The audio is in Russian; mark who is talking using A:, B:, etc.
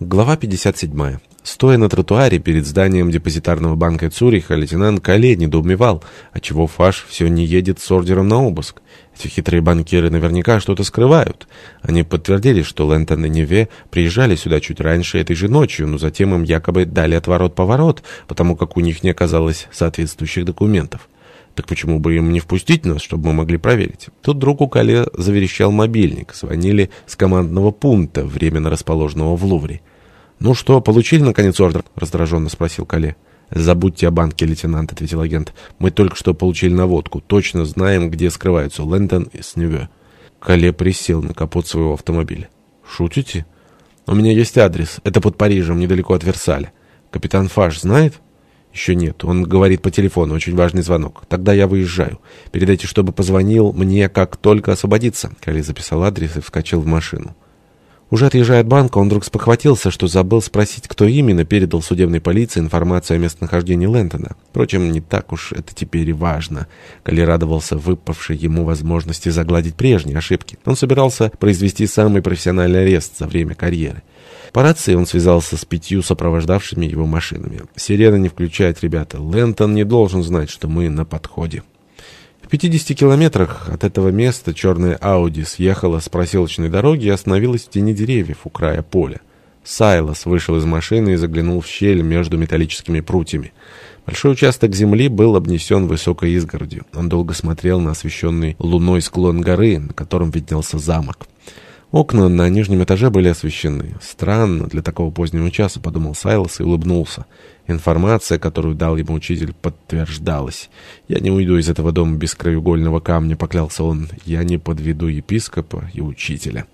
A: Глава 57. Стоя на тротуаре перед зданием депозитарного банка Цюриха, лейтенант Кале недоумевал, отчего Фаш все не едет с ордером на обыск. Эти хитрые банкиры наверняка что-то скрывают. Они подтвердили, что Лэнтон и Неве приезжали сюда чуть раньше этой же ночью, но затем им якобы дали отворот-поворот, потому как у них не оказалось соответствующих документов. Так почему бы им не впустить нас, чтобы мы могли проверить? Тут вдруг у Кале заверещал мобильник. Звонили с командного пункта, временно расположенного в Лувре. «Ну что, получили, наконец, ордер?» — раздраженно спросил Кале. «Забудьте о банке, лейтенант», — ответил агент. «Мы только что получили наводку. Точно знаем, где скрываются Лэндон и Сневе». Кале присел на капот своего автомобиля. «Шутите?» «У меня есть адрес. Это под Парижем, недалеко от Версаля. Капитан Фаш знает?» «Еще нет. Он говорит по телефону. Очень важный звонок. Тогда я выезжаю. Передайте, чтобы позвонил мне, как только освободится». Кале записал адрес и вскочил в машину. Уже отъезжая от банка, он вдруг спохватился, что забыл спросить, кто именно передал судебной полиции информацию о местонахождении Лэнтона. Впрочем, не так уж это теперь и важно. Коли радовался выпавшей ему возможности загладить прежние ошибки. Он собирался произвести самый профессиональный арест за время карьеры. По рации он связался с пятью сопровождавшими его машинами. «Сирена не включает, ребята. Лэнтон не должен знать, что мы на подходе». В 50 километрах от этого места черная Ауди съехала с проселочной дороги и остановилась в тени деревьев у края поля. Сайлос вышел из машины и заглянул в щель между металлическими прутьями. Большой участок земли был обнесен высокой изгородью. Он долго смотрел на освещенный луной склон горы, на котором виднелся замок. Окна на нижнем этаже были освещены. Странно для такого позднего часа, подумал Сайлос и улыбнулся. Информация, которую дал ему учитель, подтверждалась. «Я не уйду из этого дома без краеугольного камня», — поклялся он. «Я не подведу епископа и учителя».